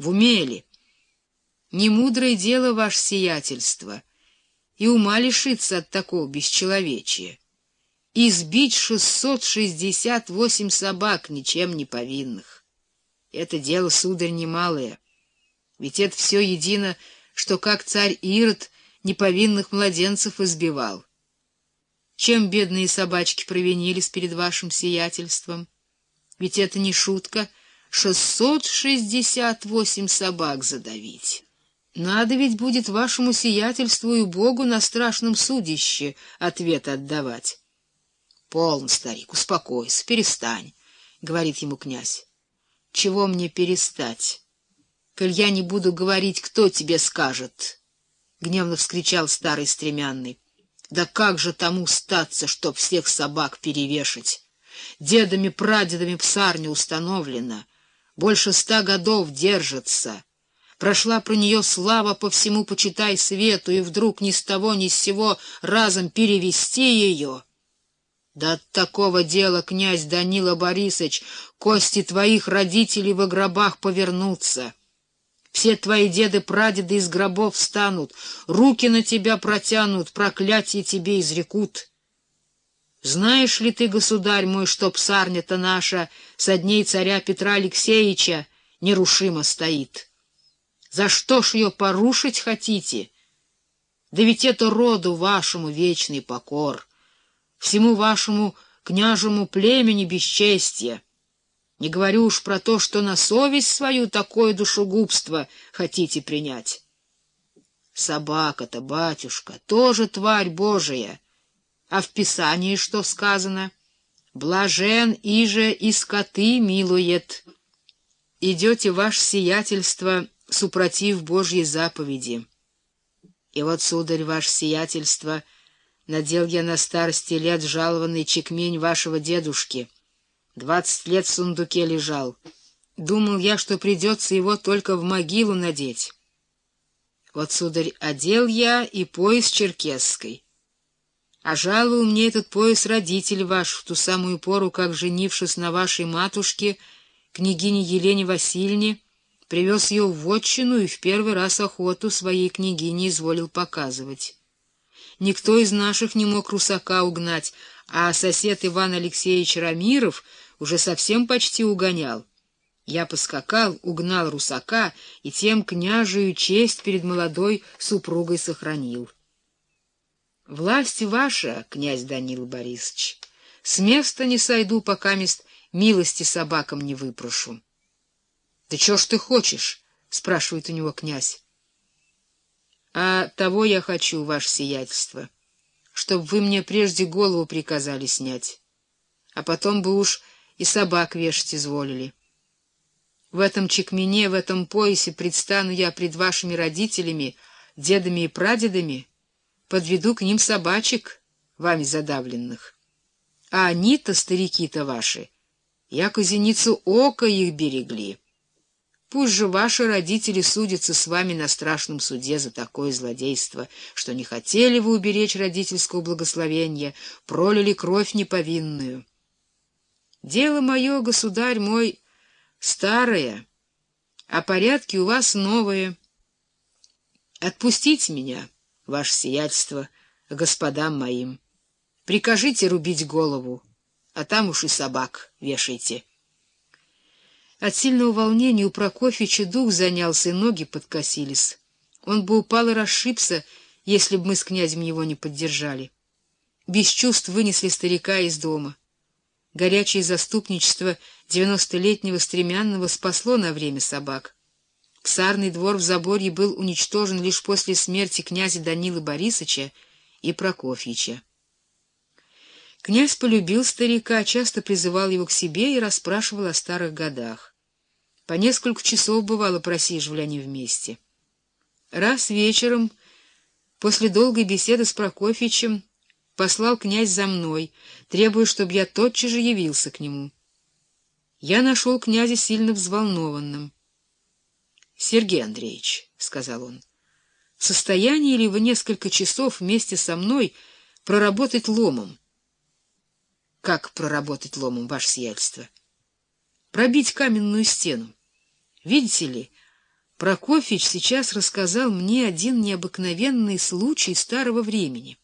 В уме ли? Немудрое дело ваше сиятельство, и ума лишиться от такого бесчеловечия. Избить шестьсот шестьдесят восемь собак, ничем не повинных. Это дело, сударь, немалое. Ведь это все едино, что как царь Ирод неповинных младенцев избивал. Чем бедные собачки провинились перед вашим сиятельством? Ведь это не шутка — шестьсот шестьдесят восемь собак задавить. Надо ведь будет вашему сиятельству и Богу на страшном судище ответ отдавать. — Полно, старик, успокойся, перестань, — говорит ему князь. — Чего мне перестать? Коль я не буду говорить, кто тебе скажет? — гневно вскричал старый стремянный. Да как же тому статься, чтоб всех собак перевешать? Дедами-прадедами псарня установлена, больше ста годов держится. Прошла про нее слава по всему, почитай, свету, и вдруг ни с того ни с сего разом перевести ее. Да от такого дела, князь Данила Борисович, кости твоих родителей в гробах повернутся. Все твои деды-прадеды из гробов встанут, руки на тебя протянут, проклятие тебе изрекут. Знаешь ли ты, государь мой, что псарня-то наша со дней царя Петра Алексеевича нерушимо стоит? За что ж ее порушить хотите? Да ведь это роду вашему вечный покор, всему вашему княжему племени бесчестье. Не говорю уж про то, что на совесть свою такое душегубство хотите принять. Собака-то, батюшка, тоже тварь Божия. А в Писании что сказано? Блажен иже и скоты милует. Идете, ваше сиятельство, супротив Божьей заповеди. И вот, сударь, ваше сиятельство, надел я на старости лет жалованный чекмень вашего дедушки — Двадцать лет в сундуке лежал. Думал я, что придется его только в могилу надеть. Вот, сударь, одел я и пояс черкесской. А жаловал мне этот пояс родитель ваш в ту самую пору, как, женившись на вашей матушке, княгине Елене Васильевне, привез ее в вотчину и в первый раз охоту своей княгине изволил показывать. Никто из наших не мог русака угнать, а сосед Иван Алексеевич Рамиров — уже совсем почти угонял. Я поскакал, угнал русака и тем княжию честь перед молодой супругой сохранил. Власть ваша, князь Данил Борисович, с места не сойду, пока мест милости собакам не выпрошу. — Да чего ж ты хочешь? — спрашивает у него князь. — А того я хочу, ваше сиятельство, чтобы вы мне прежде голову приказали снять, а потом бы уж и собак вешать изволили. В этом чекмене, в этом поясе предстану я пред вашими родителями, дедами и прадедами, подведу к ним собачек, вами задавленных. А они-то, старики-то ваши, яко зеницу ока их берегли. Пусть же ваши родители судятся с вами на страшном суде за такое злодейство, что не хотели вы уберечь родительского благословения, пролили кровь неповинную. Дело мое, государь мой, старое, а порядки у вас новые. Отпустите меня, ваше сиятельство, господам моим. Прикажите рубить голову, а там уж и собак вешайте. От сильного волнения у Прокофьевича дух занялся, и ноги подкосились. Он бы упал и расшибся, если бы мы с князем его не поддержали. Без чувств вынесли старика из дома. Горячее заступничество девяностолетнего стремянного спасло на время собак. Псарный двор в Заборье был уничтожен лишь после смерти князя Данилы Борисовича и Прокофьича. Князь полюбил старика, часто призывал его к себе и расспрашивал о старых годах. По несколько часов, бывало, просиживали они вместе. Раз вечером, после долгой беседы с Прокофьичем, послал князь за мной, требуя, чтобы я тотчас же явился к нему. Я нашел князя сильно взволнованным. — Сергей Андреевич, — сказал он, — в состоянии ли вы несколько часов вместе со мной проработать ломом? — Как проработать ломом, ваше сиятельство? — Пробить каменную стену. Видите ли, Прокофьич сейчас рассказал мне один необыкновенный случай старого времени.